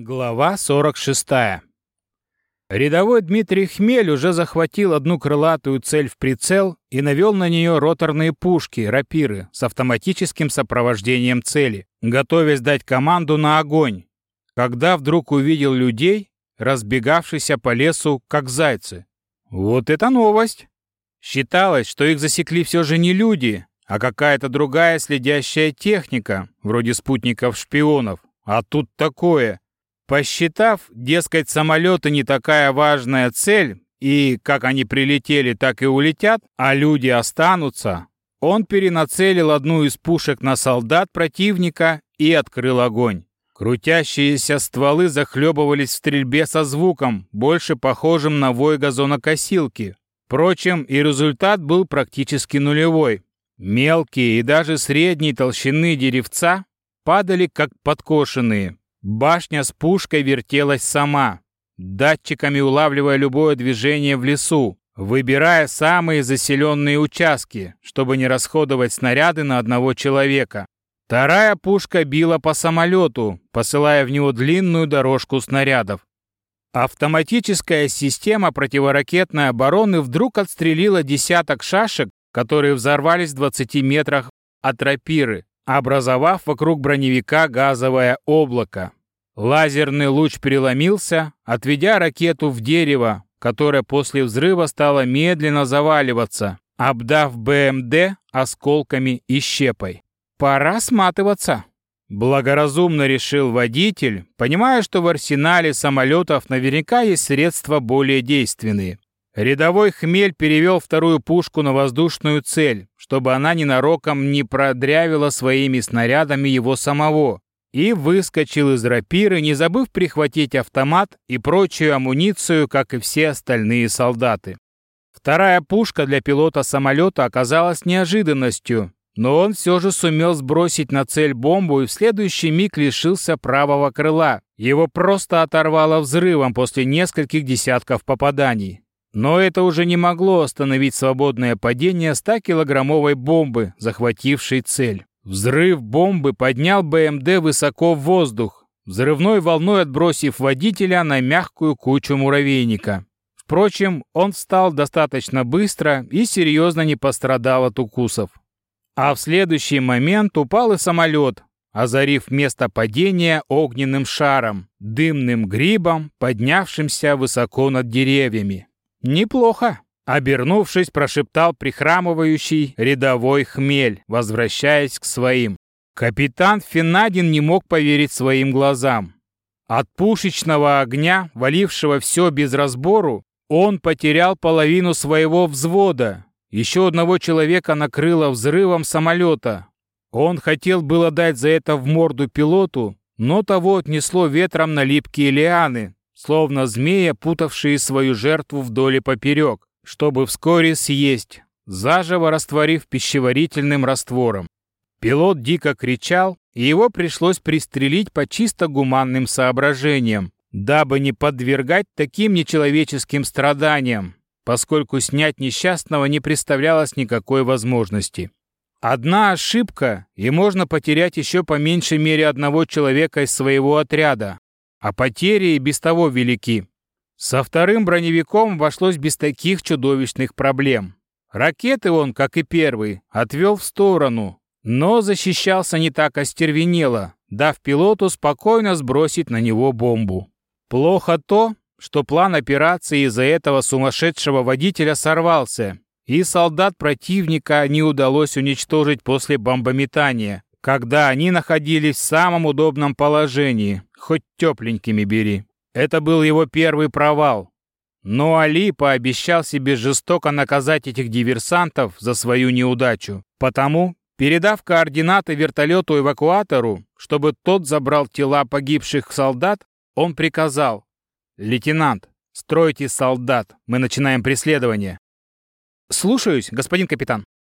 Глава 46. Рядовой Дмитрий Хмель уже захватил одну крылатую цель в прицел и навел на нее роторные пушки, рапиры, с автоматическим сопровождением цели, готовясь дать команду на огонь, когда вдруг увидел людей, разбегавшихся по лесу, как зайцы. Вот это новость! Считалось, что их засекли все же не люди, а какая-то другая следящая техника, вроде спутников-шпионов. А тут такое — Посчитав, дескать, самолеты не такая важная цель, и как они прилетели, так и улетят, а люди останутся, он перенацелил одну из пушек на солдат противника и открыл огонь. Крутящиеся стволы захлебывались в стрельбе со звуком, больше похожим на вой газонокосилки. Впрочем, и результат был практически нулевой. Мелкие и даже средней толщины деревца падали как подкошенные. Башня с пушкой вертелась сама, датчиками улавливая любое движение в лесу, выбирая самые заселенные участки, чтобы не расходовать снаряды на одного человека. Вторая пушка била по самолету, посылая в него длинную дорожку снарядов. Автоматическая система противоракетной обороны вдруг отстрелила десяток шашек, которые взорвались в 20 метрах от рапиры образовав вокруг броневика газовое облако. Лазерный луч переломился, отведя ракету в дерево, которое после взрыва стало медленно заваливаться, обдав БМД осколками и щепой. «Пора сматываться», — благоразумно решил водитель, понимая, что в арсенале самолетов наверняка есть средства более действенные. Рядовой хмель перевел вторую пушку на воздушную цель, чтобы она ненароком не продрявила своими снарядами его самого, и выскочил из рапиры, не забыв прихватить автомат и прочую амуницию, как и все остальные солдаты. Вторая пушка для пилота самолета оказалась неожиданностью, но он все же сумел сбросить на цель бомбу и в следующий миг лишился правого крыла. Его просто оторвало взрывом после нескольких десятков попаданий. Но это уже не могло остановить свободное падение 100-килограммовой бомбы, захватившей цель. Взрыв бомбы поднял БМД высоко в воздух, взрывной волной отбросив водителя на мягкую кучу муравейника. Впрочем, он встал достаточно быстро и серьезно не пострадал от укусов. А в следующий момент упал и самолет, озарив место падения огненным шаром, дымным грибом, поднявшимся высоко над деревьями. «Неплохо», — обернувшись, прошептал прихрамывающий рядовой хмель, возвращаясь к своим. Капитан Финадин не мог поверить своим глазам. От пушечного огня, валившего все без разбору, он потерял половину своего взвода. Еще одного человека накрыло взрывом самолета. Он хотел было дать за это в морду пилоту, но того отнесло ветром на липкие лианы, словно змея, путавшие свою жертву вдоль и поперек, чтобы вскоре съесть, заживо растворив пищеварительным раствором. Пилот дико кричал, и его пришлось пристрелить по чисто гуманным соображениям, дабы не подвергать таким нечеловеческим страданиям, поскольку снять несчастного не представлялось никакой возможности. Одна ошибка, и можно потерять еще по меньшей мере одного человека из своего отряда, а потери и без того велики. Со вторым броневиком обошлось без таких чудовищных проблем. Ракеты он, как и первый, отвел в сторону, но защищался не так остервенело, дав пилоту спокойно сбросить на него бомбу. Плохо то, что план операции из-за этого сумасшедшего водителя сорвался, и солдат противника не удалось уничтожить после бомбометания, когда они находились в самом удобном положении, хоть тепленькими бери. Это был его первый провал. Но Али пообещал себе жестоко наказать этих диверсантов за свою неудачу. Потому, передав координаты вертолету-эвакуатору, чтобы тот забрал тела погибших солдат, он приказал «Лейтенант, стройте солдат, мы начинаем преследование». «Слушаюсь, господин капитан».